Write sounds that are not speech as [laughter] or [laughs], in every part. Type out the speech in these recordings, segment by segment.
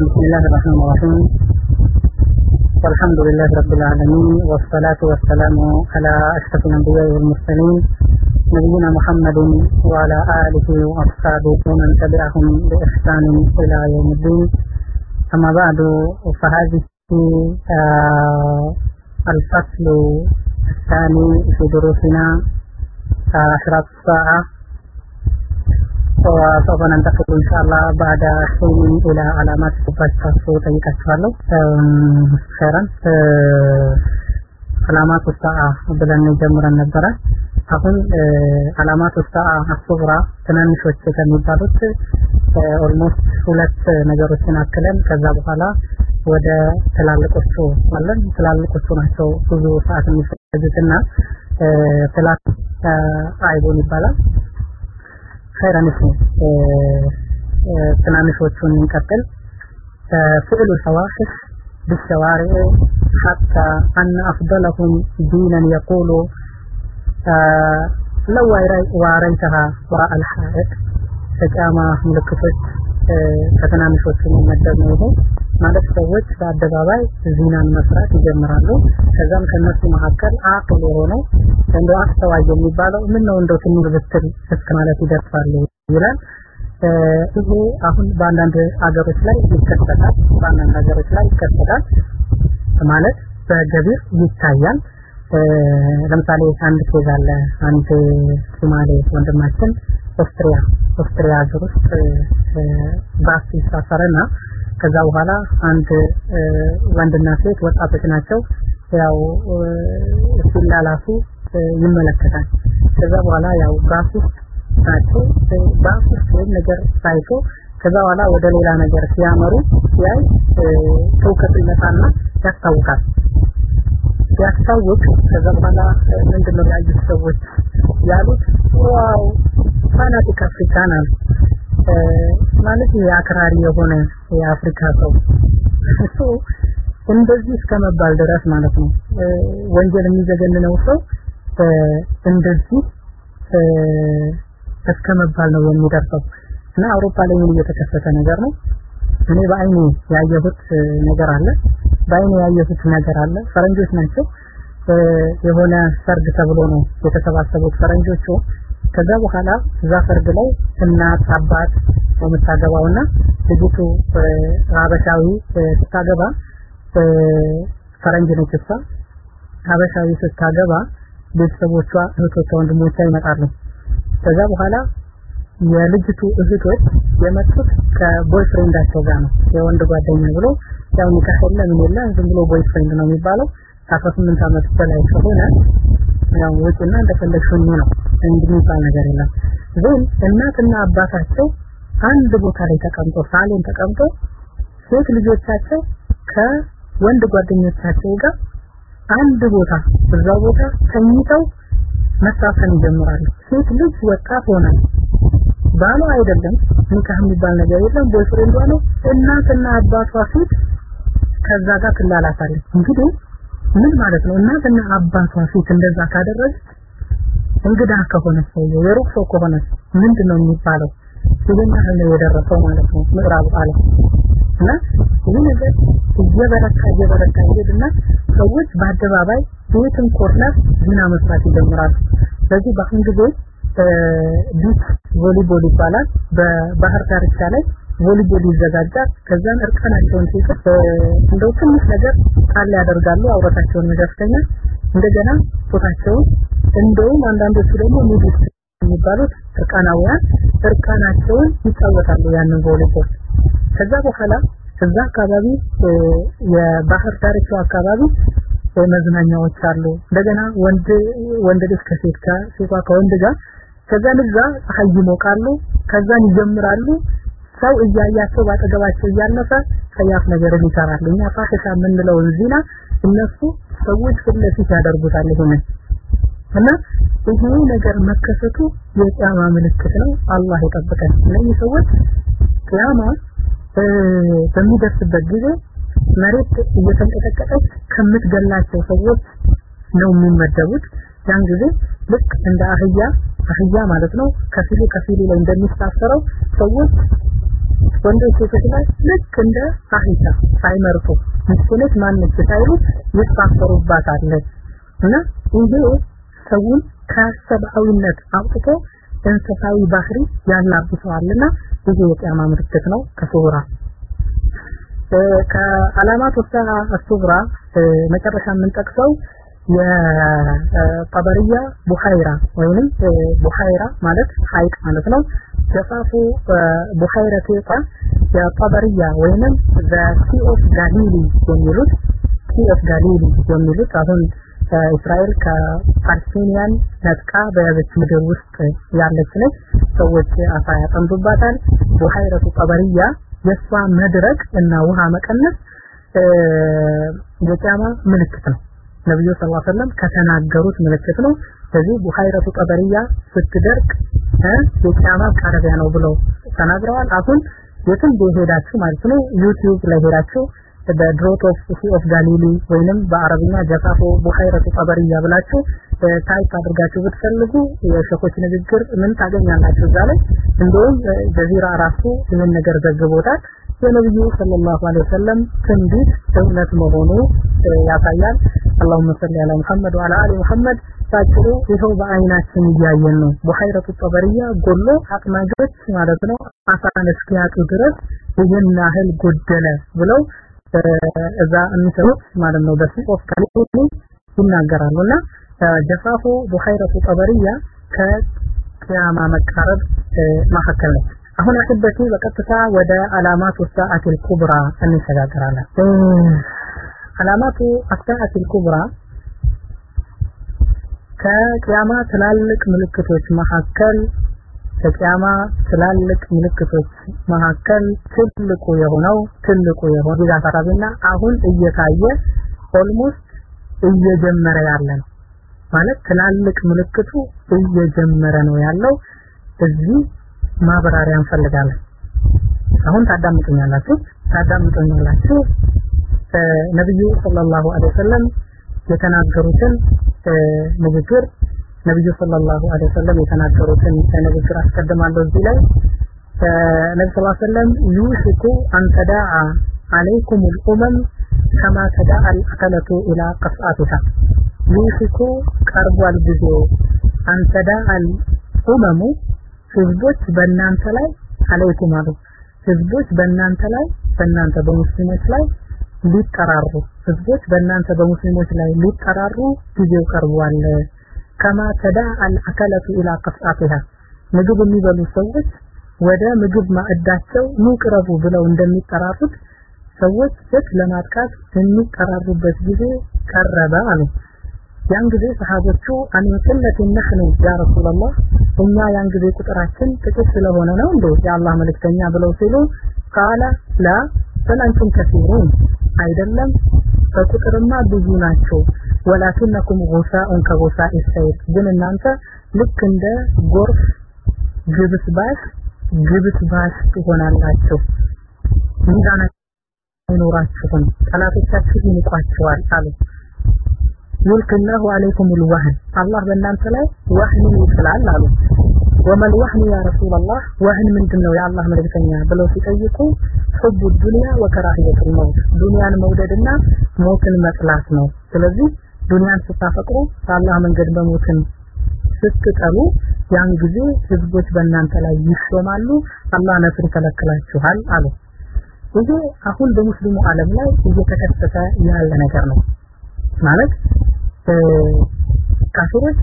بسم الله الرحمن الرحيم. والحمد لله رب العالمين والصلاة والسلام على أشرف الأنبياء والمرسلين نبينا محمد وعلى آله وأصحابه ومن تبعهم بإحسان إلى يوم الدين. أما بعد فهذه آه الفصل الثاني في دروسنا أشراط الساعة. وسوف ننتقل إن شاء الله بعد حين إلى علامات تباشر ጠይቃችኋለሁ ኸይረን አላማቱ ሰዓ ብለን ጀምረን ነበረ አሁን አላማቱ ሰዓ አሱግራ ትናንሾች ከሚባሉት ኦልሞስት ሁለት ነገሮችን አክለን ከዛ በኋላ ወደ ትላልቆቹ አለን ትላልቆቹ ናቸው ብዙ ሰዓት የሚፈጅትና ትላት አይቦን ይባላል خيرا اسمه ትናንሾቹን እንቀጥል فعل الفواحش بالشوارع حتى أن أفضلهم دينا يقول لو واريتها وراء الحائط ከጫማ ምልክቶች ከትናንሾቹ የሚመደብ ነው ይሄ። ማለት ሰዎች በአደባባይ ዚናን መስራት ይጀምራሉ። ከዛም ከነሱ መካከል አቅል የሆነው እንደ አስተዋይ የሚባለው ምን ነው እንደው ትንሽ ብትል እስከ ማለት ይደርሳሉ ይላል። ይሄ አሁን በአንዳንድ አገሮች ላይ ይከሰታል በአንዳንድ ሀገሮች ላይ ይከሰታል ማለት በገቢር ይታያል። ለምሳሌ አንድ case አለ። አንድ ሶማሌ ወንድማችን ኦስትሪያ ኦስትሪያ ሀገር ውስጥ ባስ ይሳፈረና ከዛ በኋላ አንድ ወንድና ሴት ወጣቶች ናቸው። ያው ሲላላሱ ይመለከታል። ከዛ በኋላ ያው ባስ ውስጥ ናቸው። ባስ ውስጥ ወይም ነገር ሳይቶ ከዛ በኋላ ወደ ሌላ ነገር ሲያመሩ ሲያይ ትውከቱ ይመጣና ያስታውቃል ሲያስታውቅ ከዛ በኋላ ምንድነው ያዩት ሰዎች ያሉት? Wow! Fanatic African አሉ። ማለት የአክራሪ የሆነ የአፍሪካ ሰው እሱ እንደዚህ እስከ መባል ድረስ ማለት ነው። ወንጀል የሚዘገንነው ሰው እንደዚህ እስከ መባል ነው የሚደርሰው። እና አውሮፓ ላይ ምን እየተከሰተ ነገር ነው? እኔ በአይኔ ያየሁት ነገር አለ በአይኔ ያየሁት ነገር አለ። ፈረንጆች ናቸው። የሆነ ሰርግ ተብሎ ነው የተሰባሰቡት ፈረንጆቹ። ከዛ በኋላ እዛ ሰርግ ላይ እናት አባት የምታገባውና ልጅቱ ሀበሻዊ ስታገባ ፈረንጅ ነች እሷ። ሀበሻዊ ስታገባ ቤተሰቦቿ እህቶቿ ወንድሞቿ ይመጣሉ። ከዛ በኋላ የልጅቱ እህቶች የመጡት ከቦይፍሬንዳቸው ጋር ነው የወንድ ጓደኛ ብሎ ያው ኒካህ የለ ምን ዝም ብሎ boyfriend ነው የሚባለው። ከ18 ዓመት በላይ ከሆነ ያው ውጭና እንደፈለግሽ ነው። የሚባል ነገር የለም። ግን እናትና አባታቸው አንድ ቦታ ላይ ተቀምጦ ሳሎን ተቀምጦ ሴት ልጆቻቸው ከወንድ ጓደኞቻቸው ጋር አንድ ቦታ እዛው ቦታ ተኝተው መሳፈን ይጀምራሉ። ሴት ልጅ ወጣት ሆነ ባሏ አይደለም ኒካህ የሚባል ነገር የለም። ቦይፍሬንዷ ነው። እናትና አባቷ ፊት ከዛ ጋር ትላላታለች እንግዲህ ምን ማለት ነው? እናትና አባቷ ፊት እንደዛ ካደረገች እንግዳ ከሆነ ሰውየው የሩቅ ሰው ከሆነ ምንድነው የሚባለው? ይህን ያህል ነው የደረሰው ማለት ነው። ምዕራብ ዓለም እና ይህ ነገር እየበረታ እየበረታ ይሄድና ሰዎች በአደባባይ ቤትን ኮርነር ዜና መስራት ይጀምራሉ። ስለዚህ በአሁን ጊዜ beach volleyball ይባላል። በባህር ዳርቻ ላይ ቮሊቦል ይዘጋጃል። ከዛን እርቃናቸውን ሲቀር እንደው ትንሽ ነገር ጣል ያደርጋሉ። አውረታቸውን መሸፈኛ እንደገና ፎታቸውን እንደውም አንዳንዶቹ ደግሞ nudes የሚባሉት እርቃናውያን እርቃናቸውን ይጫወታሉ ያንን ቮሊቦል። ከዛ በኋላ እዛ አካባቢ የባህር ዳርቻው አካባቢ መዝናኛዎች አሉ። እንደገና ወንድ ወንድ ልጅ ከሴት ጋር ሴቷ ከወንድ ጋር ከዛን እዛ ፀሐይ ይሞቃሉ። ከዛን ይጀምራሉ ሰው እያያቸው ባጠገባቸው እያለፈ ሰያፍ ነገርን ይሰራሉ። እኛ ፋሽሻ የምንለውን ዚና እነሱ ሰዎች ፊት ለፊት ያደርጉታል ይሄንን። እና ይሄ ነገር መከሰቱ የቂያማ ምልክት ነው። አላህ ይጠብቀን። እነዚህ ሰዎች ቂያማ በሚደርስበት ጊዜ መሬት እየተንቀጠቀጠች ከምትገላቸው ሰዎች ነው የሚመደቡት። ያን ጊዜ ልክ እንደ አህያ አህያ ማለት ነው። ከፊሉ ከፊሉ ላይ እንደሚሳፈረው ሰዎች ወንዶች ሴቶች ላይ ልክ እንደ አሂሻ ሳይመርጡ ምስኪኖች ማንች ሳይሉ ይሳፈሩባታል እና ይሄ ሰውን ከሰብአዊነት አውጥቶ እንስሳዊ ባህሪ ያላብሰዋልና ይሄ የቂያማ ምልክት ነው ከሱራ ከዓላማት ወሰና አሱግራ መጨረሻ የምንጠቅሰው የጠበርያ ቡሃይራ ወይንም ቡሃይራ ማለት ሐይቅ ማለት ነው። ጀፋፉ ቡሃይራ ቴጣ የጠበርያ ወይንም ሲ ኦፍ ጋሊሊ የሚሉት ሲ ኦፍ ጋሊሊ የሚሉት አሁን እስራኤል ከፓለስቲኒያን ነጥቃ በያዘች ምድር ውስጥ ያለች ነች። ሰዎች አሳ ያጠምዱባታል። بحيرة طبرية የእሷ መድረቅ እና ውሃ መቀነስ የቂያማ ምልክት ነው ነብዩ صلى الله عليه وسلم ከተናገሩት ምልክት ነው። ስለዚህ بحيرة طبرية ስትደርቅ የቂያማ ቀረቢያ ነው ብለው ተናግረዋል። አሁን የትም ሄዳችሁ ማለት ነው ዩቲዩብ ላይ ሄዳችሁ በ drought of Sea of Galilee ወይንም በአረብኛ جفاف بحيرة طبرية ብላችሁ type አድርጋችሁ ብትፈልጉ የሸኾች ንግግር ምን ታገኛላችሁ? እዛ ላይ እንደውም ጀዚራ ራሱ ይህን ነገር ዘግቦታል? የነብዩ صلى الله عليه وسلم ትንቢት እውነት መሆኑ ያሳያል። اللهم صل على محمد وعلى آل محمد። ባጭሩ ይኸው በአይናችን እያየን ነው። بحيرة طبرية ጎሎ አጥማጆች ማለት ነው አሳን እስኪያጡ ድረስ ይህን ያህል ጎደለ ብለው እዛ የሚሰሩት ማለት ነው። በሲኦፍ ካሊኒ ይናገራሉና ጀፋፉ ቡሃይረቱ ጠበሪያ ከቂያማ መቃረብ መካከል ነው። አሁን አህበቲ በቀጥታ ወደ አላማት ወሳአቲል ኩብራ እንሸጋገራለን። አላማቱ አሳአቲል ኩብራ ከቂያማ ትላልቅ ምልክቶች መካከል ከቂያማ ትላልቅ ምልክቶች መካከል ትልቁ የሆነው ትልቁ የሆነው ጊዜ አሳራቢና አሁን እየታየ almost እየጀመረ ያለ ነው። ማለት ትላልቅ ምልክቱ እየጀመረ ነው ያለው። እዚህ ማብራሪያ እንፈልጋለን። አሁን ታዳምጡኛላችሁ ታዳምጡኛላችሁ። ነብዩ صلى الله عليه وسلم የተናገሩትን ንግግር ነብዩ ሰለላሁ ዐለይሂ ወሰለም የተናገሩትን ለንግግር አስቀድማለሁ። እዚህ ላይ። ነብዩ ሰለላሁ ዐለይሂ ወሰለም ዩሽኩ አን አለይኩም ልኡመም ከማ ተዳአ አልአከለቱ ኢላ ቀስአቱሃ ዩሽኩ ቀርቧል ጊዜው አን አልኡመሙ ህዝቦች በእናንተ ላይ አለይኩም አሉ። ህዝቦች በእናንተ ላይ በእናንተ በሙስሊሞች ላይ ሊጠራሩ ህዝቦች በእናንተ በሙስሊሞች ላይ ሊጠራሩ ጊዜው ቀርቧል። ከማ ተዳ አልአከለቱ ኢላ ቀፍአቲሃ ምግብ የሚበሉ ሰዎች ወደ ምግብ ማዕዳቸው ኑ ብለው እንደሚጠራሩት ሰዎች እት ለማጥቃት የሚጠራሩበት ጊዜ ቀረበ አሉ። ያን ጊዜ ሰሃቦቹ አን ቅለት ነህኑ ያ ረሱላህ እኛ ያን ጊዜ ቁጥራችን ጥቂት ስለሆነ ነው እንዴ የአላህ መልእክተኛ ብለው ሲሉ ቃለ ላ በላንቱም ከሲሩን። አይደለም በቁጥርማ ብዙ ናቸው ወላኪነኩም ጉሳኡን ከጉሳኢ ሰይፍ ግን እናንተ ልክ እንደ ጎርፍ ግብ ባሽ ግብስ ባሽ ትሆናላችሁ። ሚዛና አይኖራችሁም ጠላቶቻችሁ ይንቋችኋል አሉ። ዩልክላሁ አለይኩም ልዋህን አላህ በእናንተ ላይ ዋህንን ይጥላል አሉ። ወመል ዋህኑ ያ ረሱላላህ ዋህን ምንድን ነው የአላህ መልእክተኛ ብለው ሲጠይቁ ሁቡ ዱንያ ወከራህየቱል መውት። ዱንያን መውደድና ሞትን መጥላት ነው። ስለዚህ ዱንያን ስታፈቅሩ በአላህ መንገድ በሞትን ስትጠሉ ያን ጊዜ ህዝቦች በእናንተ ላይ ይሾማሉ። አላህ ነስር ይከለክላችኋል አሉ። ይሄ አሁን በሙስሊሙ ዓለም ላይ እየተከሰተ ያለ ነገር ነው። ማለት ካፊሮች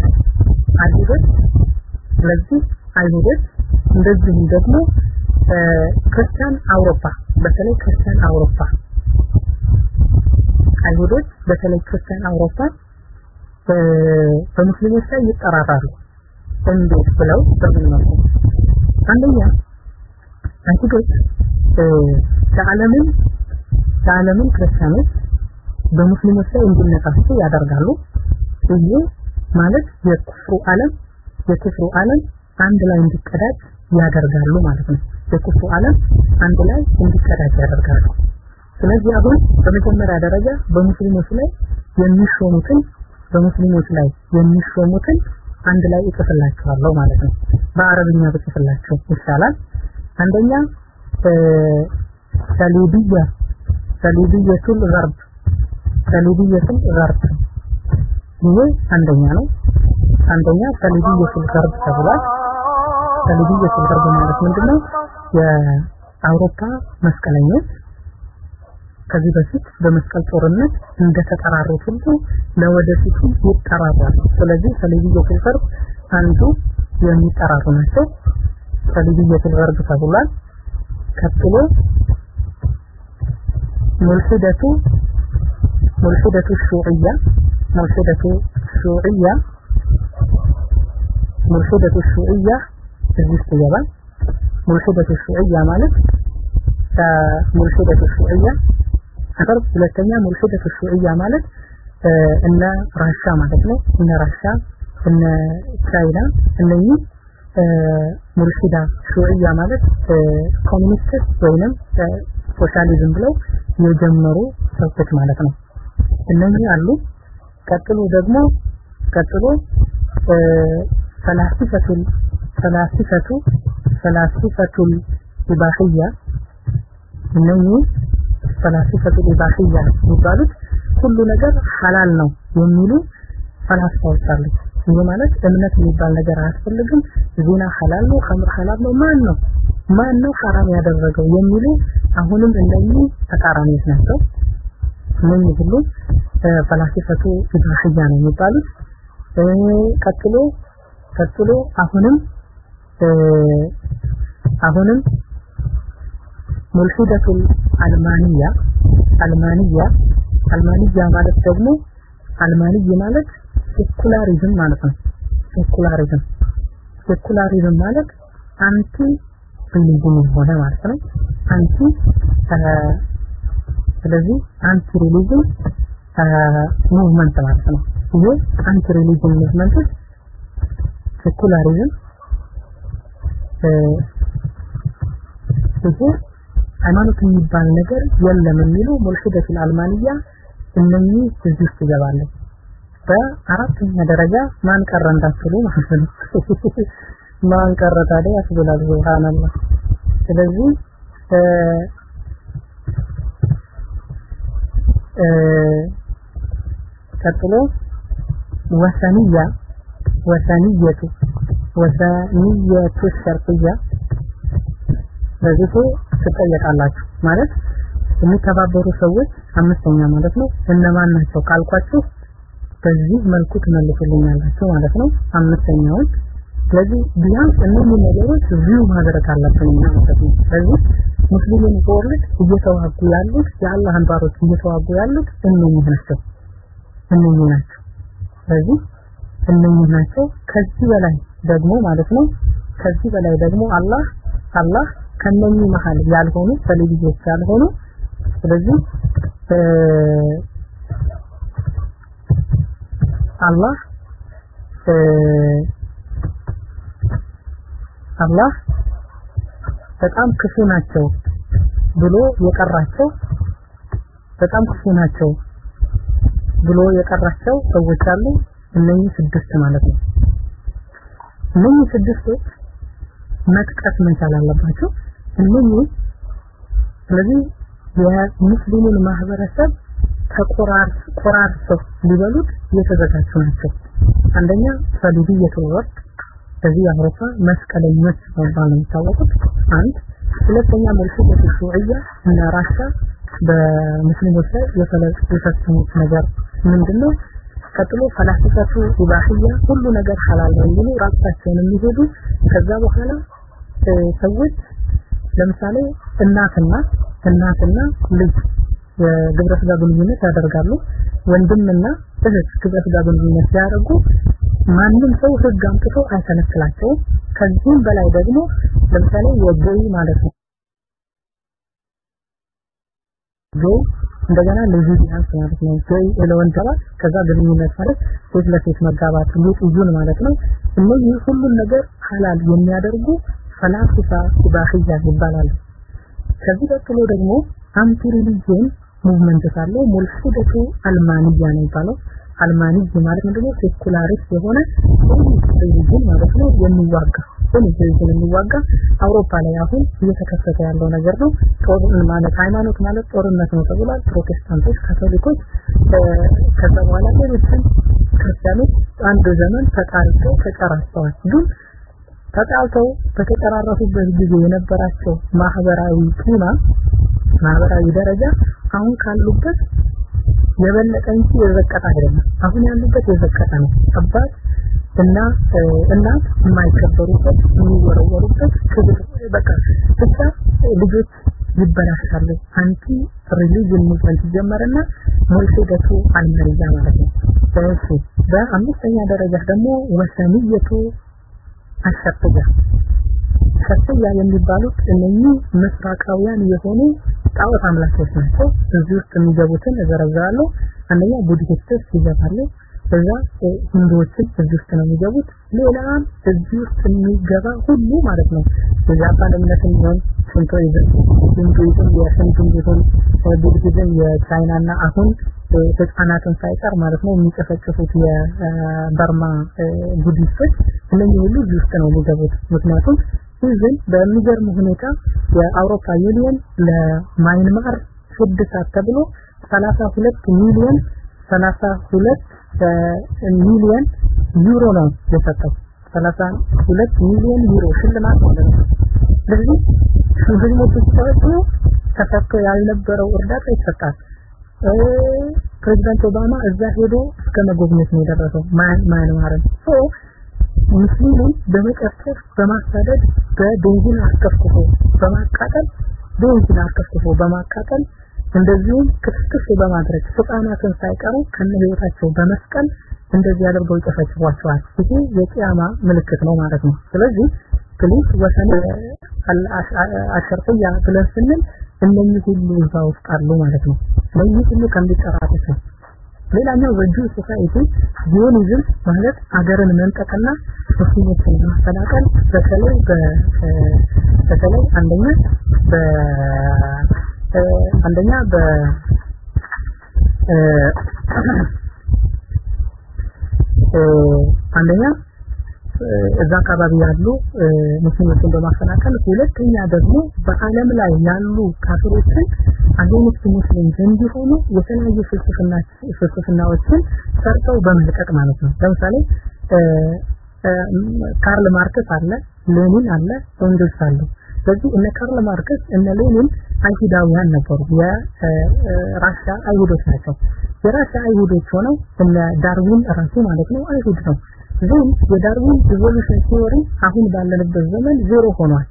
አይሁዶች ስለዚህ አይሁዶች እንደዚሁም ደግሞ ክርስቲያን አውሮፓ በተለይ ክርስቲያን አውሮፓ አይሁዶች በተለይ ክርስቲያን አውሮፓ በሙስሊሞች ላይ ይጠራራሉ። እንዴት ብለው በምን መልኩ አንደኛ አይሁዶች ከዓለምን ከዓለምን ክርስቲያኖች በሙስሊሞች ላይ እንዲነሳሱ ያደርጋሉ። ይሄ ማለት የኩፍሩ ዓለም የኩፍሩ ዓለም አንድ ላይ እንዲቀዳጅ ያደርጋሉ ማለት ነው። የኩፍሩ ዓለም አንድ ላይ እንዲቀዳጅ ያደርጋሉ ስለዚህ አሁን በመጀመሪያ ደረጃ በሙስሊሞች ላይ የሚሾሙትን በሙስሊሞች ላይ የሚሾሙትን አንድ ላይ እጽፍላችኋለሁ ማለት ነው። በአረብኛ ብጽፍላችሁ ይሻላል። አንደኛ ሰሊብያ ሰሊብየቱል ገርብ ሰሊብየቱል ገርብ ይሄ አንደኛ ነው። አንደኛ ሰሊብየቱል ገርብ ተብሏል። ሰሊብየቱል ገርብ ማለት ምንድነው? የአውሮፓ መስቀለኞች ከዚህ በፊት በመስቀል ጦርነት እንደተጠራሩት ሁሉ ለወደፊቱ ይጠራራሉ። ስለዚህ ሰሊብየቱል ገርብ አንዱ የሚጠራሩ ናቸው። ሰሊብየቱል ገርብ ተብሏል። ቀጥሎ ሙልሂደቱ ሙልሂደቱ ሹዕያ ሙልሂደቱ ሹዕያ ሙልሂደቱ ሹዕያ እዚህ ውስጥ ይገባል። ሙልሂደቱ ሹዕያ ማለት ሙልሂደቱ ሹዕያ አፈር ሁለተኛ ሙልሂደቱ ሹዕያ ማለት እነ ራሻ ማለት ነው። እነ ራሻ እነ ቻይና እነኚህ ሙልሂዳ ሹዕያ ማለት ኮሚኒስት ወይንም ሶሻሊዝም ብለው የጀመሩ ሰዎች ማለት ነው። እነዚህ አሉ። ቀጥሎ ደግሞ ቀጥሎ ፈላሲፈቱል ፈላሲፈቱ ፈላሲፈቱል ኢባህያ እነኚህ ፈላሲፈቱል ኢባህያ የሚባሉት ሁሉ ነገር ሐላል ነው የሚሉ ፈላስፋዎች አሉ። ይህ ማለት እምነት የሚባል ነገር አያስፈልግም። ዜና ሐላል ነው ኸምር ሐላል ነው ማን ነው? ማን ነው ሐራም ያደረገው የሚሉ አሁንም እነኚህ ተቃራኒዎች ናቸው። እነኚህ ሁሉ ፈላሲፈቱ ኢብራሂያ ነው የሚባሉት። ቀጥሎ ቀጥሎ አሁንም አሁንም الملحدة العلمانية علمانية علمانية ማለት ደግሞ علماني ማለት secularism ማለት ነው። Secularism secularism ማለት anti religion የሆነ ማለት ነው። Anti ስለዚህ anti religion movement ማለት ነው። ይሄ anti religion movement secularism ይሄ ሃይማኖት የሚባል ነገር የለም የሚሉ ሙልሂደቱል አልማንያ እነኚህ እዚህ ይገባሉ። በአራተኛ ደረጃ ማን ቀረ እንዳትሉ ማለት ነው። [laughs] ማን ቀረ ታዲያ? ያስብላል ሱብሃንአላህ። ስለዚህ ቀጥሎ ወሰንያ ወሰንየቱ ወሰንየቱ ሸርጥያ በዚህ ትጠየቃላችሁ። ማለት የሚተባበሩ ሰዎች አምስተኛ ማለት ነው። እነማን ናቸው ካልኳችሁ በዚህ መልኩ ትመልሱልኛላችሁ ማለት ነው። አምስተኛውን ስለዚህ ቢያንስ እነዚህ ነገሮች ቪው ማድረግ አለብን ማለት ነው። ስለዚህ ሙስሊምን ወርልድ እየተዋጉ ያሉት የአላህን ባሮች እየተዋጉ ያሉት እነኚህ ናቸው። እነኚህ ናቸው። ስለዚህ እነኚህ ናቸው። ከዚህ በላይ ደግሞ ማለት ነው። ከዚህ በላይ ደግሞ አላህ አላህ ከነኚህ መሃል ያልሆኑ ሰሊቢዎች ያልሆኑ ስለዚህ አላህ አላህ በጣም ክፉ ናቸው ብሎ የቀራቸው በጣም ክፉ ናቸው ብሎ የቀራቸው ሰዎች አሉ። እነኚህ ስድስት ማለት ነው። እነኚህ ስድስቶች መጥቀስ መቻል አለባቸው እነኚህ ስለዚህ የሙስሊሙን ማህበረሰብ ተቆራር ቆራርሰው ሊበሉት የተዘጋጁ ናቸው። አንደኛ ሰሊቢየቱል ወርቅ በዚህ አውሮፓ መስቀለኞች በመባል ነው የሚታወቁት። አንድ ሁለተኛ መልኩት ሹዕያ እና ራሻ በሙስሊሞች ላይ የፈጸሙት ነገር ምንድነው? ቀጥሎ ፈላስፈቱ ኢባህያ ሁሉ ነገር ሐላል ነው የሚሉ ራሳቸውን የሚሄዱ ከዛ በኋላ ሰዎች ለምሳሌ እናትና እናትና ልጅ የግብረ ስጋ ግንኙነት ያደርጋሉ። ወንድምና እህት ግብረ ስጋ ግንኙነት ሲያደርጉ ማንም ሰው ህግ አምጥቶ አይከለክላቸውም ከዚህም በላይ ደግሞ ለምሳሌ የጌይ ማለት ነው። ጌይ እንደገና ሌዝቢያንስ ማለት ነው ጌይ ለወንጀል ከዛ ግንኙነት ማለት ሴት ለሴት መጋባት ልጅዩን ማለት ነው። እነዚህ ሁሉን ነገር ሐላል የሚያደርጉ ፈላስፋ ኢባህያ ይባላሉ ከዚህ ቀጥሎ ደግሞ አንቲ ሪሊጅን ሙቭመንት ሳለው ሙልሂደቱ علمانية ነው የሚባለው። علماني ማለት ምንድነው? Secularist የሆነ religion ማለት ነው። የሚዋጋ religion የሚዋጋ አውሮፓ ላይ አሁን እየተከሰተ ያለው ነገር ነው። ጦር ማለት ሃይማኖት ማለት ጦርነት ነው ተብሏል። ፕሮቴስታንቶች ካቶሊኮች ከዛ በኋላ ሌሎችም ክርስቲያኖች አንድ ዘመን ተጣልተው ተጨራርሰዋል። ግን ተጣልተው በተጠራረፉበት ጊዜ የነበራቸው ማህበራዊ ቂማ ማህበራዊ ደረጃ አሁን ካሉበት የበለጠ እንጂ የዘቀጠ አይደለም። አሁን ያሉበት የዘቀጠ ነው። አባት እና እናት የማይከበሩበት የሚወረወሩበት ክብር በቃ ብቻ ልጆች ይበላሻሉ። anti religion movement ጀመረና ሙልሂደቱ አልመሪያ ማለት ነው። እሺ በአምስተኛ ደረጃ ደግሞ ወሰንየቱ አሸፍያ። ሸፍያ የሚባሉት እነኚህ ምስራቃውያን የሆኑ ጣዖት አምላኮች ናቸው። እዚህ ውስጥ የሚገቡትን እዘረዝራለሁ። አንደኛ ቡድሂስቶች ይገባሉ እዛ ሂንዱዎችን እዚህ ውስጥ ነው የሚገቡት። ሌላም እዚህ ውስጥ የሚገባ ሁሉ ማለት ነው። የጃፓን እምነትም ቢሆን ሽንቶይዝም ሂንዱይዝም ቢሆን ቡድሂዝም የቻይናና አሁን ህፃናትን ሳይቀር ማለት ነው የሚጨፈጭፉት የበርማ ቡዲስቶች እነኚህ ሁሉ እዚህ ውስጥ ነው የሚገቡት። ምክንያቱም even በሚገርም ሁኔታ የአውሮፓ ዩኒየን ለማይንማር ስድሳት ተብሎ 32 ሚሊዮን 32 ሚሊዮን ዩሮ ነው የሰጠው። 32 ሚሊዮን ዩሮ ሽልማት ማለት ነው። ስለዚህ ህዝቦች ሲሰጡ ተሰጥቶ ያልነበረው እርዳታ ይሰጣል። ፕሬዚዳንት ኦባማ እዛ ሄዶ እስከ መጎብኘት ነው የደረሰው። so ሙስሊሙን በመጨፍጨፍ በማሳደድ በቤንዚን አስከፍክፎ በማቃጠል ቤንዚን አስከፍክፎ በማቃጠል እንደዚሁም ክትፍትፍ በማድረግ ህፃናትን ሳይቀሩ ከነ ህይወታቸው በመስቀል እንደዚህ አድርገው ይጨፈጭፏቸዋል። ይሄ የቂያማ ምልክት ነው ማለት ነው። ስለዚህ please ወሰን አሸርጥያ ብለን ስንል እነኚህ ሁሉ እዛ ውስጥ አሉ ማለት ነው። እነኚህ ሁሉ ከሚጠራሩት ነው። ሌላኛው በ Jew society Zionism ማለት አገርን መንጠቅና ሙስሊሞችን ማፈናቀል በተለይ በተለይ አንደኛ በ አንደኛ በ አንደኛ እዛ አካባቢ ያሉ ሙስሊሞችን በማፈናቀል ሁለተኛ ደግሞ በአለም ላይ ያሉ ካፊሮችን against ሙስሊም እንዲሆኑ የተለያዩ ፍልስፍናዎችን ሰርተው በመልቀቅ ማለት ነው። ለምሳሌ ካርል ማርክስ አለ ሌኒን አለ ኤንግልስ አለ ስለዚህ እነ ካርል ማርክስ እነ ሌኒን አይሁዳውያን ነበሩ። የራሻ አይሁዶች ናቸው። የራሻ አይሁዶች ሆነው እነ ዳርዊን ራሱ ማለት ነው አይሁድ ነው። ግን የዳርዊን evolution theory አሁን ባለንበት ዘመን ዜሮ ሆኗል።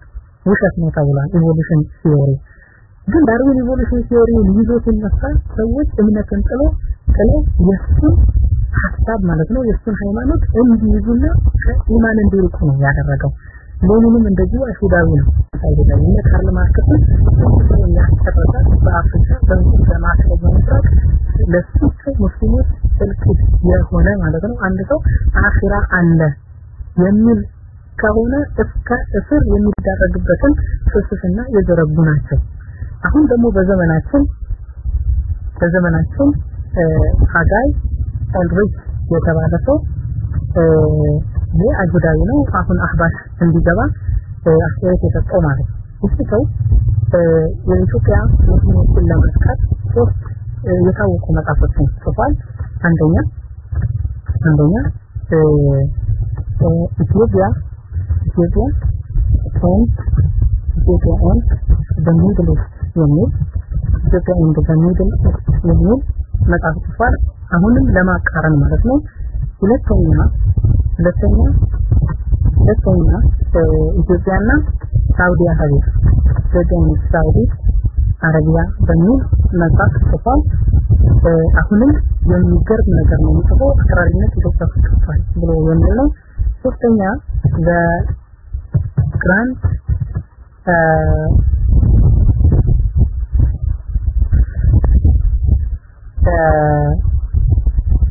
ውሸት ነው ተብሏል evolution theory ግን ዳርዊን evolution theory ውን ይዞ ሲነሳ ሰዎች እምነትን ጥሎ ጥለው የእሱን ሀሳብ ማለት ነው የእሱን ሃይማኖት እንዲይዙና ከኢማን እንዲርቁ ነው ያደረገው ሌኒንም እንደዚሁ አይሁዳዊ ነው። አይሁዳዊ እነ ካርል ማርክስን ያስጨረሳት በአፍሪካ በማዕከል በምስራቅ ለሱ ሙስሊሞች እልቂት የሆነ ማለት ነው። አንድ ሰው አኺራ አለ የሚል ከሆነ እስከ እስር የሚዳረግበትን ፍልስፍና የዘረጉ ናቸው። አሁን ደግሞ በዘመናችን በዘመናችን ሀጋይ ኦልሪች የተባለ ሰው ይህ አይሁዳዊ ነው። አሁን አህባሽ እንዲገባ አስተያየት የሰጠው ማለት ነው። እሱ ሰው የኢትዮጵያ ሙስሊሞችን ለማጥቃት ሶስት የታወቁ መጽሐፎችን ጽፏል። አንደኛ አንደኛ ኢትዮጵያ ኢትዮጵያ and ኢትዮጵያ and middle east የሚል ኢትዮጵያ and middle east የሚል መጽሐፍ ጽፏል። አሁንም ለማቃረን ማለት ነው። ሁለተኛ ሁለተኛ ሁለተኛ ኢትዮጵያና ሳውዲ አረቢያ። ኢትዮጵያና ሳውዲ አረቢያ በሚል መጽሐፍ ጽፏል። አሁንም የሚገርም ነገር ነው የሚጽፈው አክራሪነት ኢትዮጵያ ውስጥ ጠፍቷል ብሎ የሚል ነው ሶስተኛ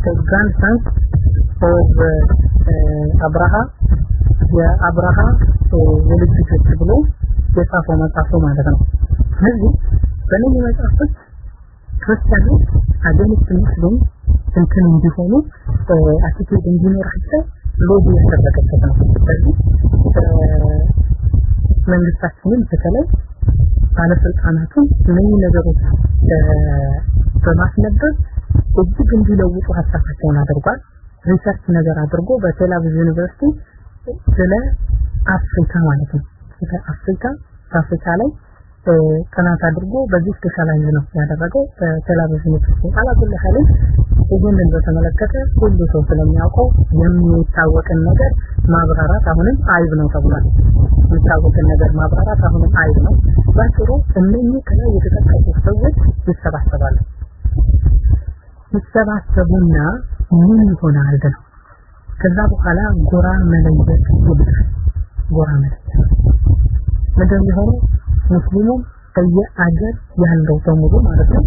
በ grand grand sons of አብርሃ የአብርሃ የልጅ ልጆች ብሎ የጻፈው መጽሐፉ ማለት ነው። ስለዚህ በእነዚህ መጽሐፎች ክርስቲያኖች against ሙስሊም እንትን እንዲሆኑ attitude እንዲኖራቸው lobby ያደረገበት ነው። ስለዚህ መንግስታችንን በተለይ ባለስልጣናቱን እነዚህ ነገሮች በማስነበብ እጅግ እንዲለውጡ ሀሳባቸውን አድርጓል። research ነገር አድርጎ በቴላቪቭ ዩኒቨርሲቲ ስለ አፍሪካ ማለት ነው። ስለ አፍሪካ በአፍሪካ ላይ ጥናት አድርጎ በዚህ specialize ነው ያደረገው። በቴላቪቭ ዩኒቨርሲቲ አላኩል ሐሊን ይህንን በተመለከተ ሁሉ ሰው ስለሚያውቀው የሚታወቅን ነገር ማብራራት አሁንም አይብ ነው ተብሏል። የሚታወቅን ነገር ማብራራት አሁንም አይብ ነው። ባጭሩ እነኚህ ከላይ የተጠቀሱ ሰዎች ይሰባሰባሉ ይሰባሰቡና ምን ይሆናል ነው? ከዛ በኋላ ጎራ መለየት ይብቃል ጎራ መለየት ምንድን የሆነው ሙስሊሙም ከየአገር ያለው በሙሉ ማለት ነው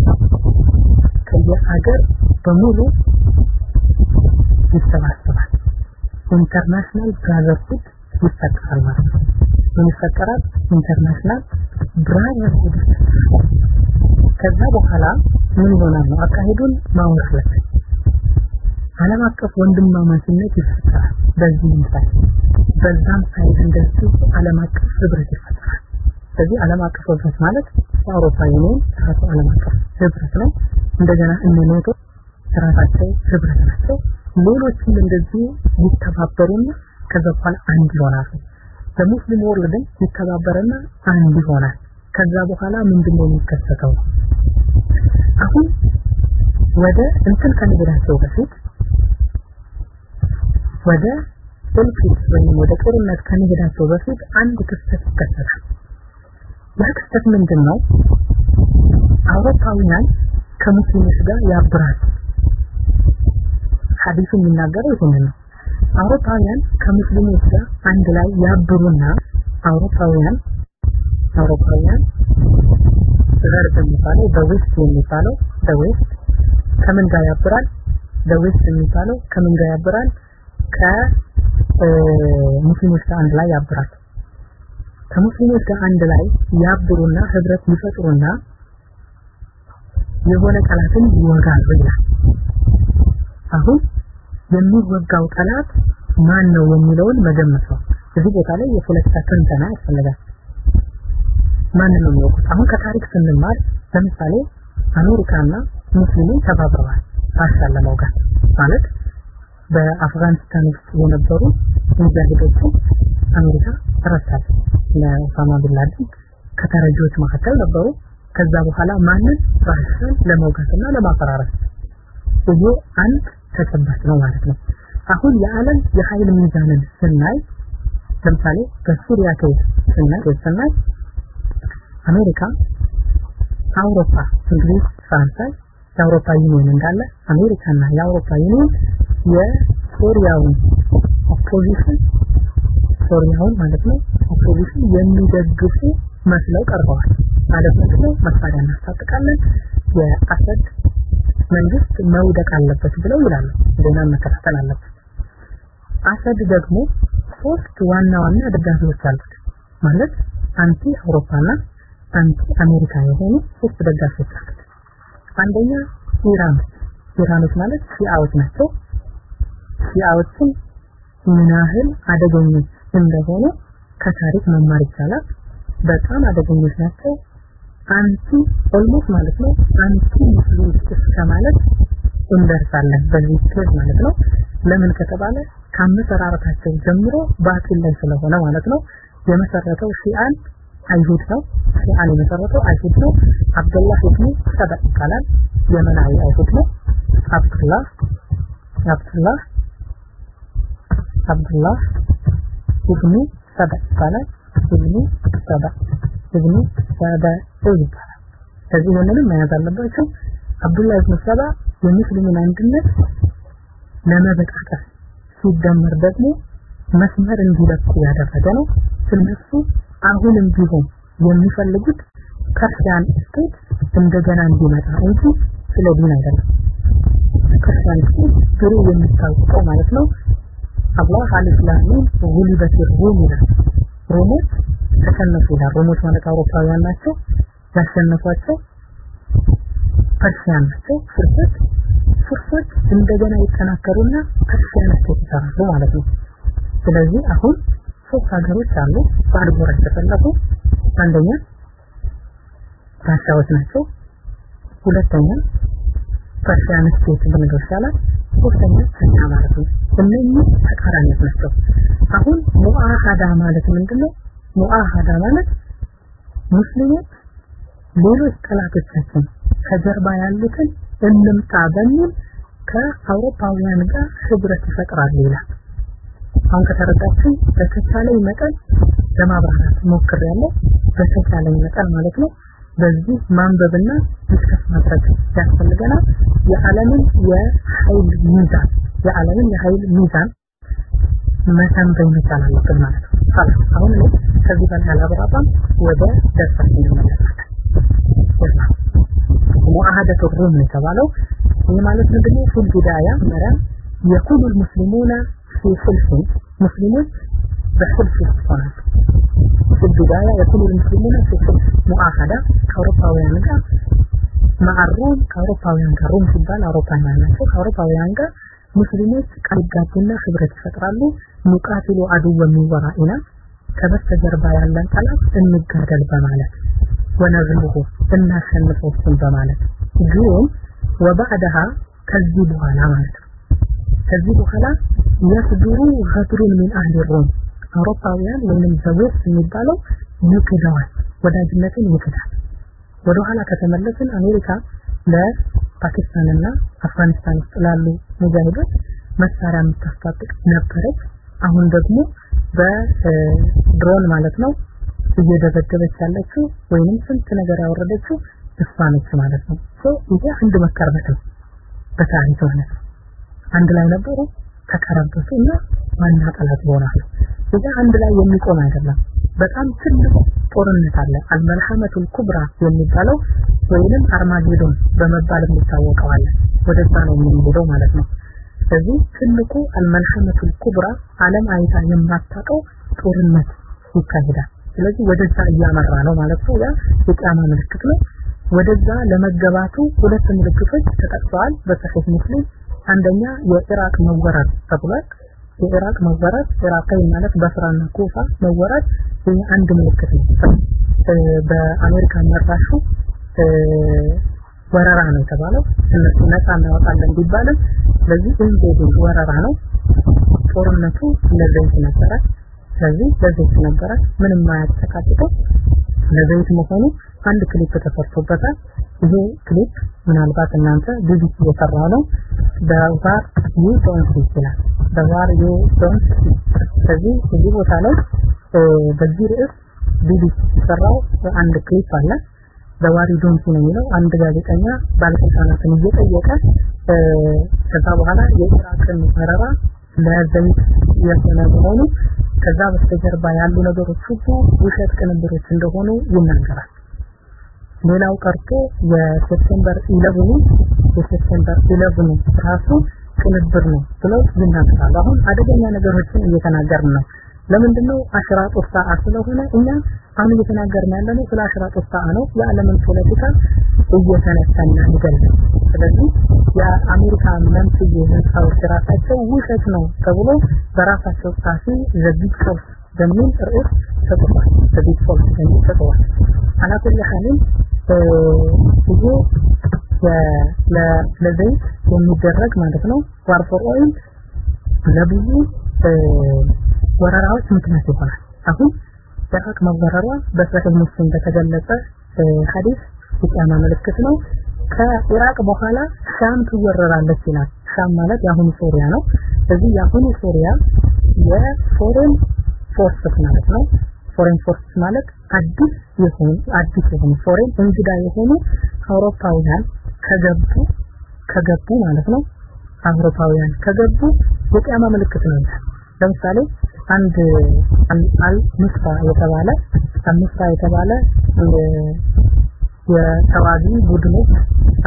ከየአገር በሙሉ ይሰባሰባል። international brotherhood ይፈጠራል ማለት ነው። ምን ይፈጠራል? international brotherhood ከዛ በኋላ ምን ይሆናል ነው? አካሄዱን ማወቅ ዓለም አቀፍ ወንድማማችነት ይፈጠራል። በዚህ ምሳሌ። በዛም side እንደዚሁ ዓለም አቀፍ ህብረት ይፈጠራል። ስለዚህ ዓለም አቀፍ ህብረት ማለት የአውሮፓ ዩኒየን ራሱ ዓለም አቀፍ ህብረት ነው። እንደገና እነ ኔቶ ራሳቸው ህብረት ናቸው። ሌሎችም እንደዚሁ ይተባበሩና ከዛ በኋላ አንድ ይሆናሉ። በሙስሊም ወርልድም ይተባበርና አንድ ይሆናል ከዛ በኋላ ምንድነው የሚከሰተው? አሁን ወደ እንትን ከመሄዳቸው በፊት ወደ እልቂት ወይም ወደ ጦርነት ከመሄዳቸው በፊት አንድ ክስተት ይከሰታል። ያ ክስተት ምንድን ነው አውሮፓውያን ከሙስሊሞች ጋር ያብራሉ ሐዲሱ የሚናገረው ይህንን ነው። አውሮፓውያን ከሙስሊሞች ጋር አንድ ላይ ያብሩና አውሮፓውያን አውሮፓውያን ዘርብ የሚባለው በ West የሚባለው በ West ከምን ጋር ያብራል? በ West የሚባለው ከምን ጋር ያብራል? ከሙስሊሞች ጋር አንድ ላይ ያብራል። ከሙስሊሞች ጋር አንድ ላይ ያብሩና ህብረት ይፈጥሩና የሆነ ጠላትን ይወጋሉ ይላል። አሁን የሚወጋው ጠላት ማን ነው የሚለውን መገመት ነው። እዚህ ቦታ ላይ የፖለቲካ ትንተና ያስፈልጋል ማን ነው የሚወጉት አሁን ከታሪክ ስንማር ለምሳሌ አሜሪካና ሙስሊሙን ተባብረዋል ራሻን ለመውጋት ማለት በአፍጋኒስታን ውስጥ የነበሩ ሙጃሂዶችን አሜሪካ ረድታለች ኦሳማ ቢንላደን ከተረጂዎች መካከል ነበሩ። ከዛ በኋላ ማንን? ራሻን ለመውጋትና ለማፈራረስ ይሄ አንድ ተጨባጭ ነው ማለት ነው። አሁን የዓለም የኃይል ሚዛንን ስናይ ለምሳሌ በሱሪያ ስናይ ስናይ አሜሪካ አውሮፓ እንግሊዝ ፈረንሳይ የአውሮፓ ዩኒየን እንዳለ አሜሪካና የአውሮፓ ዩኒየን የሶሪያውን opposition ሶሪያውን ማለት ነው opposition የሚደግፉ መስለው ቀርበዋል። ማለት ነው መሳሪያ እናስታጥቃለን የአሰድ መንግስት መውደቅ አለበት ብለው ይላሉ። ዜና መከታተል አለበት አሰድ ደግሞ ሶስት ዋና ዋና ደጋፊዎች አሉት። ማለት anti አውሮፓና anti አሜሪካ የሆኑ ሶስት ደጋፊዎች አሉት። አንደኛ ኢራን ኢራኖች ማለት ሺአዎች ናቸው። ሺአዎችን ምን ያህል አደገኞች እንደሆኑ ከታሪክ መማር ይቻላል። በጣም አደገኞች ናቸው። anti almost ማለት ነው anti ሙስሊም እስከ ማለት እንደርሳለን በዚህ case ማለት ነው። ለምን ከተባለ ከአመሰራረታቸው ጀምሮ باطل ላይ ስለሆነ ማለት ነው። የመሰረተው ሺአን አይሁድ ነው። ሺአን የመሰረተው አይሁድ ነው። አብዱላህ ኢብኑ ሰባ ይባላል። የመናዊ አይሁድ ነው። አብዱላህ አብዱላህ አብዱላህ ኢብኑ ሰባ ይባላል። ኢብኑ ሰባ ኢብኑ ሰባ ይባላል። ስለዚህ ይህንንም መያዝ አለባቸው። አብዱላህ ኢብኑ ሰባ የሙስሊሙን አንድነት ለመበጣጠስ ሲደመር ደግሞ መስመር እንዲለቁ ያደረገ ነው እነሱ አሁንም ቢሆን የሚፈልጉት Persian state እንደገና እንዲመጣ እንጂ ስለ ዲን አይደለም። Persian state ድሮ የሚታወቀው ማለት ነው አላህ ألف لام ميم غلبت الروم ይላል። ሮሞች ተሸነፉ ይላል። ሮሞች ማለት አውሮፓውያን ናቸው። ያሸነፏቸው Persian ናቸው። ፍርሰት ፉርሶች እንደገና ይጠናከሩና Persian state ይሰራሉ ማለት ነው። ስለዚህ አሁን ሶስት ሀገሮች አሉ። በአንድ ጎራ የተሰለፉ አንደኛ ራሻዎች ናቸው። ሁለተኛ Persian state ብንለው ይሻላል ሶስተኛ ቻይና ማለት ነው። እነኚህ ተቃራኒዎች ናቸው። አሁን معاهدة ማለት ምንድነው? معاهدة ማለት ሙስሊሞች ሌሎች ጠላቶቻችን ከጀርባ ያሉትን እንምጣ በሚል ከአውሮፓውያን ጋር ህብረት ይፈጥራሉ ይላል አሁን ከተረዳችሁ በተቻለኝ መጠን ለማብራራት ሞክሬያለሁ። በተቻለኝ መጠን ማለት ነው። በዚህ ማንበብና discuss ማድረግ ያስፈልገናል። የዓለምን የኃይል ሚዛን የዓለምን የኃይል ሚዛን መተንበይ መቻል አለብን ማለት ነው። አሁን ላይ ከዚህ በላይ አላብራራም። ወደ ደርሳችን እንመለሳለን። ሙአሃደቱ ሩም የተባለው ይህ ማለት ምንድነው? ፊል ቢዳያ መሪያ የኩሉ ሙስሊሙና في حلف ሙስሊሞች በሕልፍ ውስጥ ሆናሉ في البداية يكون المسلمون في حلف معاهدة ከአውሮፓውያን ጋር ማዕሩም ከአውሮፓውያን ጋር ሩም ሲባል አውሮፓውያን ናቸው ከአውሮፓውያን ጋር ሙስሊሞች ቃል ጋቡና ህብረት ይፈጥራሉ ኑቃቲሉ አድወ ሚን ወራኢና ከበስተጀርባ ያለን ጠላት እንጋደል በማለት ወነዝልሁ እናሸንፈው እሱን በማለት ግን ወባዕድሃ ከዚህ በኋላ ማለት ነው ከዚህ በኋላ የስዱሩ ገድሩን አህሊ ሮም። አውሮፓውያን ወይንም ዘዌስት የሚባለው ይክደዋል ወዳጅነትን ይክዳል። ወደ ኋላ ከተመለስን አሜሪካ ለፓኪስታንና አፍጋኒስታን ውስጥ ላሉ ሙጃሂዶች መሳሪያ የምታስታጥቅ ነበረች። አሁን ደግሞ በድሮን ማለት ነው እየደበደበች ያለችው ወይንም ስንት ነገር ያወረደችው እሷ ነች ማለት ነው። ይሄ አንድ መከርበት ነው በታሪክ ማለት ነው አንድ ላይ ነበሩ ተከረበቱ እና ዋና ጠላት ይሆናሉ። ይሄ አንድ ላይ የሚቆም አይደለም። በጣም ትልቅ ጦርነት አለ። አልመልሐመቱል ኩብራ የሚባለው ወይንም አርማጌዶን በመባል የሚታወቀው አለ። ወደዛ ነው የምንሄደው ማለት ነው። ስለዚህ ትልቁ አልመልሐመቱል ኩብራ ዓለም አይታ የማታውቀው ጦርነት ይካሄዳል። ስለዚህ ወደዛ እያመራ ነው ማለት ነው። ያ የቂያማ ምልክት ነው። ወደዛ ለመገባቱ ሁለት ምልክቶች ተጠቅሰዋል። በሰሒህ ሙስሊም አንደኛ የኢራቅ መወረር ተብሏል። የኢራቅ መወረር ኢራቃዊ ማለት በስራና ኩፋ መወረር አንድ ምልክት ነው። በአሜሪካ መራሹ ወረራ ነው የተባለው። እነሱ ነፃ እናወጣለን ቢባልም ስለዚህ invading ወረራ ነው። ጦርነቱ ለዘይት ነበረ። ስለዚህ ለዘይት ነበረ ምንም አያጨቃጭቀው ለዘይት መሆኑ አንድ ክሊፕ ተሰርቶበታል። ይሄ ክሊፕ ምናልባት እናንተ ቢቢሲ የሰራ ነው በ war you don't see ይላል። በ war you don't ስለዚህ እዚህ ቦታ ላይ በዚህ ርዕስ ቢቢሲ የሰራው አንድ ክሊፕ አለ። በ war you don't ነው የሚለው። አንድ ጋዜጠኛ ባለስልጣናትን እየጠየቀ ከዛ በኋላ የኢራቅን ወረራ ለዘይት የሆነ መሆኑ ከዛ በስተጀርባ ያሉ ነገሮች ሁሉ ውሸት ቅንብሮች እንደሆኑ ይናገራል ሌላው ቀርቶ የ September 11 የ September 11 ራሱ ቅንብር ነው ብለው ይናገራሉ አሁን አደገኛ ነገሮችን እየተናገርን ነው። ለምንድነው أشراط الساعة ስለሆነ እኛ አሁን እየተናገርን ያለነው ስለ أشراط الساعة ነው። የዓለምን ፖለቲካ እየተነሳና ይገልጻል ስለዚህ የአሜሪካ መንትዬ ህንፃዎች ራሳቸው ውሸት ነው ተብሎ በራሳቸው ጸሐፊ false በሚል ርዕስ ተጽፏል false በሚል ተጽፏል على كل ይሄ ለዘይት የሚደረግ ማለት ነው war for oil ለብዙ ወረራዎች ምክንያት ይሆናል። አሁን ኢራቅ መወረሯ በሰሒህ ሙስሊም በተገለጸ ሐዲስ የቂያማ ምልክት ነው። ከኢራቅ በኋላ ሻም ትወረራለች ይላል። ሻም ማለት የአሁኑ ሶሪያ ነው። ስለዚህ የአሁኑ ሶሪያ የ foreign forces ማለት ነው። foreign forces ማለት አዲስ የሆኑ አዲስ የሆኑ foreign እንግዳ የሆኑ አውሮፓውያን ከገቡ ከገቡ ማለት ነው። አውሮፓውያን ከገቡ የቂያማ ምልክት ነው ለምሳሌ አንድ አል ኑስራ የተባለ አኑስራ የተባለ የተዋጊ ቡድኖች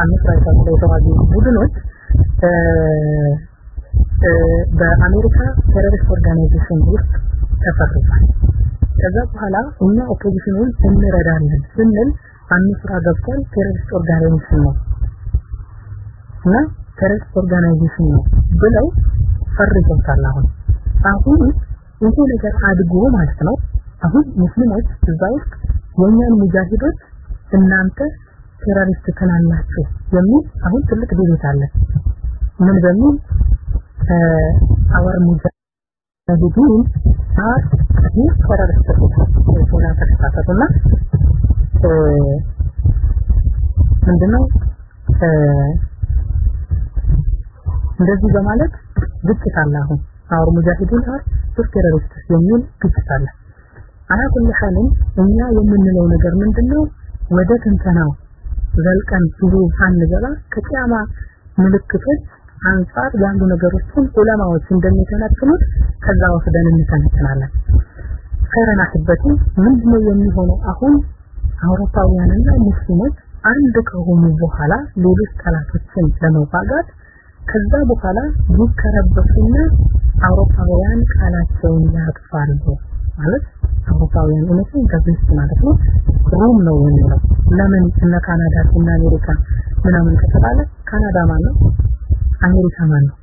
አኑስራ የተባለ የተዋጊ ቡድኖች በአሜሪካ terrorist organization ውስጥ ተፈርጇል ከዛ በኋላ እኛ opposition ኡን እንረዳለን ስንል አኑስራ ገብቷል terrorist organization ነው። እና terrorist organization ነው ብለው ፈርጀውታል አሁን። አሁን ይሄ ነገር አድጎ ማለት ነው። አሁን ሙስሊሞች እዛ ውስጥ የኛን ሙጃሂዶች እናንተ terrorist ትላላችሁ የሚል አሁን ትልቅ debate አለ። ምን በሚል our mujahideen your terrorist ሆና ተከታተሉና ምንድነው? እንደዚህ በማለት ግጭት አለ አሁን። our mujahideen are ቴሮሪስት የሚል ግጭት አለ። አላ ኩል ሐልን እኛ የምንለው ነገር ምንድነው? ወደ ትንተናው ዘልቀን ብዙ ሳንገባ ከቂያማ ምልክቶች አንጻር ያሉ ነገሮችን ዑለማዎች እንደሚተነትኑት ከዛ ወስደን እንተነትናለን አህበቲ ምንድነው የሚሆነው? አሁን አውሮፓውያንና ሙስሊሞች አንድ ከሆኑ በኋላ ሌሎች ጠላቶችን ለመዋጋት ከዛ በኋላ ይከረበሱና አውሮፓውያን ቃላቸውን ያጥፋሉ ማለት አውሮፓውያን እውነትን ከዚህ ማለት ነው። ሩም ነው የሚለው ለምን? እነ ካናዳ እና አሜሪካ ምናምን ከተባለ ካናዳ ማን ነው አሜሪካ ማን ነው።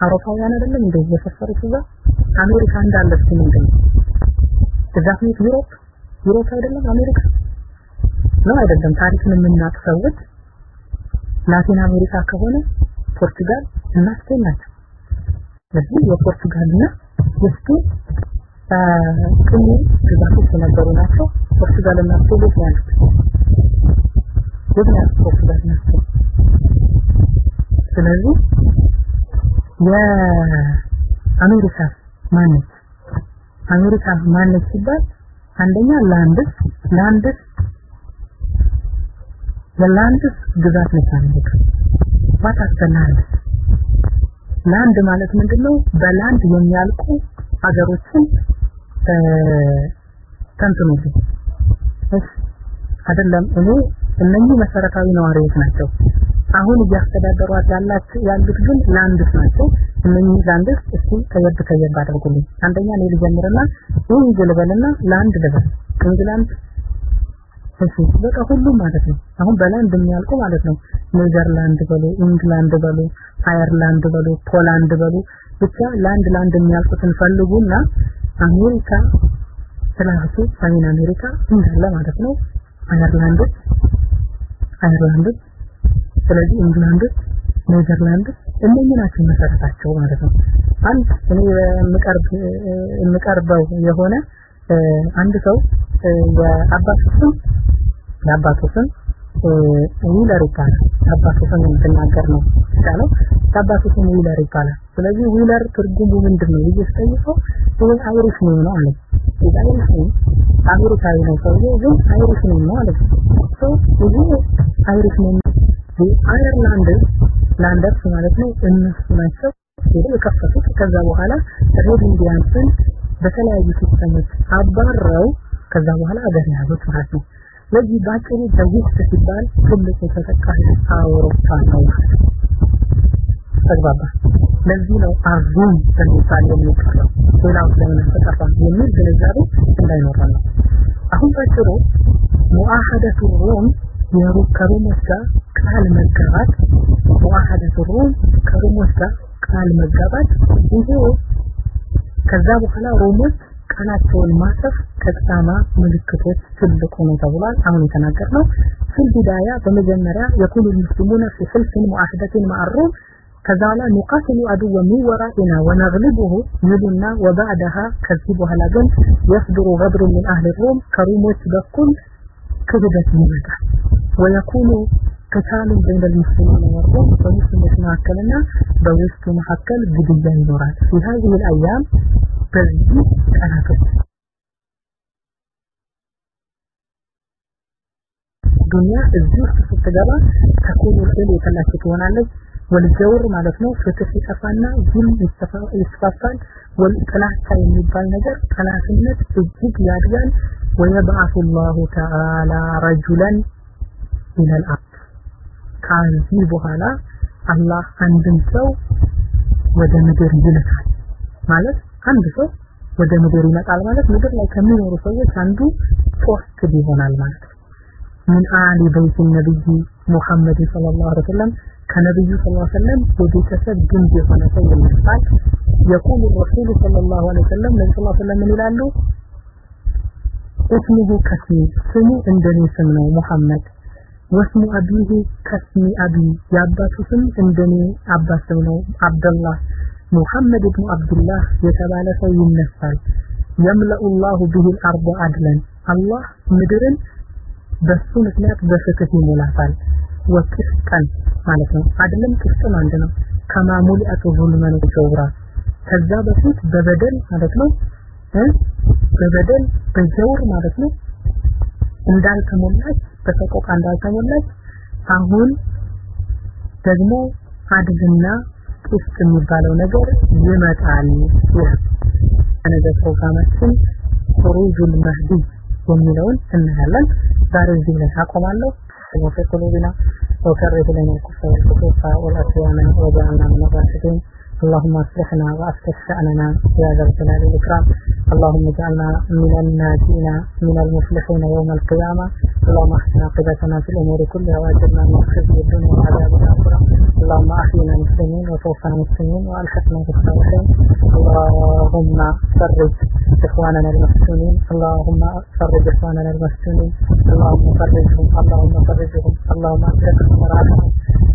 አውሮፓውያን አይደለም እንደ የሰፈሩት እዛ አሜሪካ እንዳለ ምንድን ነው? is that Europe? Europe አይደለም አሜሪካ? ነው አይደለም። ታሪክን የምናውቅ ሰዎች ላቲን አሜሪካ ከሆነ ፖርቱጋል እና ስፔን ናቸው። ስለዚህ የፖርቱጋል እና የስፔን ቅኝ ግዛቶች የነበሩ ናቸው። ፖርቱጋል እና ስፔን ነው ያሉት? የት ነው ያሉት ስለዚህ የአሜሪካ ማነች? አሜሪካ ማነች ሲባል አንደኛ lands lands የ lands ግዛት ነች አሜሪካ። what land ማለት ምንድነው? በ land የሚያልቁ ሀገሮችን ተንትኑልኝ አይደለም? እኔ እነኚህ መሰረታዊ ነዋሪዎች ናቸው። አሁን እያስተዳደሯት ያላችሁ ያሉት ግን lands ናቸው። እነኚህ lands እስቲ ከየብ ከየብ አድርጉልኝ። አንደኛ እኔ ልጀምርና ኢንግል በልና land ልበል። እንግላንድ እሺ በቃ ሁሉም ማለት ነው። አሁን በ land የሚያልቁ ማለት ነው። ኔዘርላንድ በሉ ኢንግላንድ በሉ አየርላንድ በሉ ፖላንድ በሉ። ብቻ land land የሚያልቁትን ፈልጉና አሜሪካ ስላሱ ሰሜን አሜሪካ እንዳለ ማለት ነው አየርላንድ አየርላንድ ስለዚህ ኢንግላንድ ኔዘርላንድ እነኚህ ናቸው መሰረታቸው ማለት ነው። አንድ እኔ የምቀርብ የምቀርበው የሆነ አንድ ሰው የአባቱ ስም የአባቱ ስም ዊለር ይባላል። የአባቱ ስም ነው ይቻለው የአባቱ ዊለር ይባላል። ስለዚህ ዊለር ትርጉሙ ምንድን ነው ብዬ ስጠይቀው Irish ነው ነው አለኝ። ይህ Irish ነው? አሜሪካዊ ነው ሰውዬው ግን Irish ነው ነው አለኝ። ይህ Irish ነው አየርላንድ landers ማለት ነው። እነሱ ናቸው ሄደው የከፈቱት። ከዛ በኋላ Red Indians ን በተለያዩ ሲስተሞች አባረው። ከዛ በኋላ አገር ያዙት ማለት ነው ለዚህ ባጭሩ በውስጥ ሲባል ትልቁ ተጠቃሽ አውሮፓ ነው። ተግባባ። ለዚህ ነው አዙም በሚባል የሚጠራው። ሌላው ለምን ተጠራ የሚል ግንዛቤ እንዳይኖረን ነው። አሁን ባጭሩ ሙአሐደቱ የሩም ከሩሞች ጋር ቃል መጋባት ሙአሐደቱ ሩም ከሩሞች ጋር ቃል መጋባት ይሄ ከዛ በኋላ ሮሞች ቃላቸውን ማሰፍ ከቅያማ ምልክቶች ትልቁ ነው ተብሏል። አሁን የተናገርነው ፊል ቢዳያ በመጀመሪያ የኩሉ ሙስሊሙነ ፊ ሕልፍን ሙአህደትን ማዕሩም ከዛ በኋላ ኑቃትሉ አድወ ሚን ወራኢና ወነግልቡሁ ይሉና ወባዕደሃ ከዚህ በኋላ ግን የስድሩ ገድሩ ምን አህል ሮም ከሩሞች በኩል ክህደት ይመጣል። ወየኩኑ ቅታሉ በይነ ልሙስሊሚን ወሮም በሙስሊሞች መካከልና በውስጡ መካከል ግድያ ይኖራል። ፊ ሀዚህ ልአያም በዚህ ቀናቶች ዱንያ እዚህ ስትገባ ተኩኑ ስል የተላቸው ትሆናለች። ወልጀውር ማለት ነው። ፍትህ ይጠፋና ዙልም ይስፋፋል። ጥላቻ የሚባል ነገር ጠላትነት እጅግ ያድጋል። ويبعث الله تعالى رجلا إلى الأرض ከዚህ በኋላ አላህ አንድን ሰው ወደ ምድር ይልካል ማለት አንድ ሰው ወደ ምድር ይመጣል ማለት ምድር ላይ ከሚኖሩ ሰዎች አንዱ posted ይሆናል ማለት ነው። من آل بيت النبي محمد صلى الله عليه وسلم ከነብዩ ሰለላሁ ዐለይሂ ወሰለም የቤተሰብ ግንብ የሆነ ሰው ይመጣል። የቁሉ ረሱሉ ሰለላሁ ዐለይሂ ወሰለም ነብዩ ሰለላሁ ዐለይሂ ወሰለም ይላሉ? እስሙሁ ከሲር ስሙ እንደኔ ስም ነው ሙሐመድ ወስሙ አቢሁ ከስሚ አቢ የአባቱ ስም እንደኔ አባት ስም ነው። አብደላህ ሙሐመድ ብኑ አብዱላህ የተባለ ሰው ይነሳል። የምለኡ ላሁ ብሂል አርض አድለን አላህ ምድርን በሱ ምክንያት በፍትህ ይሞላታል። ወቅስጠን ማለት ነው። አድለን ቅስጥን አንድ ነው። ከማሙል አቶ ዙልመን ሸውራ ከዛ በፊት በበደል ማለት ነው። በበደል በጀውር ማለት ነው። እንዳልተሞላች በሰቆቃ እንዳልተሞላች አሁን ደግሞ አድልና ቅስጥ የሚባለው ነገር ይመጣል ይህ ነገ ፕሮግራማችን ኹሩጁል መህዲ የሚለውን እናያለን ዛሬ እዚህ ላይ አቆማለሁ وفي قلوبنا وكره لنا الكفر والفسوق والعصيان وجعلنا من الراشدين اللهم اصلحنا واصلح شأننا يا ذا الجلال والإكرام اللهم اجعلنا من الناجين من المفلحين يوم القيامة اللهم احسن عاقبتنا في الأمور كلها وأجرنا من خزي الدنيا وعذاب الآخرة. اللهم أحينا مسلمين وتوفنا مسلمين وألحقنا بالصالحين. اللهم فرج إخواننا المفتونين اللهم فرج إخواننا المفتونين اللهم فرجهم. اللهم فرجهم. اللهم أدركهم وراحهم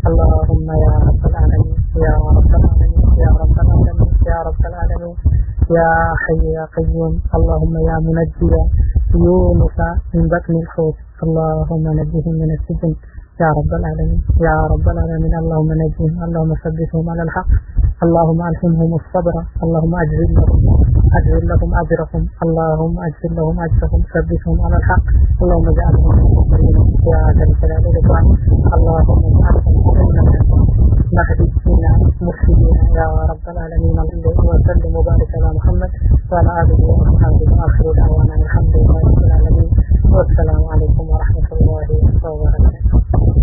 اللهم يا رب العالمين. يا رب العالمين. يا رب العالمين. يا رب العالمين. يا حي يا قيوم. اللهم يا منجي يونس من بطن الحوت. اللهم نجهم من السجن يا رب العالمين. يا رب العالمين. اللهم نجهم. اللهم ثبتهم على الحق. اللهم ألهمهم الصبر. اللهم أجزل لهم. أجزل لهم أجرهم. اللهم أجزل لهم أجرهم. ثبتهم على الحق. اللهم اجعلهم يا ذا الجلال والإكرام. مهدينا مخرجنا يا رب العالمين صل وسلم وبارك على محمد وعلى اله واصحابه واخر دعوانا الحمد لله رب العالمين والسلام عليكم ورحمة الله وبركاته.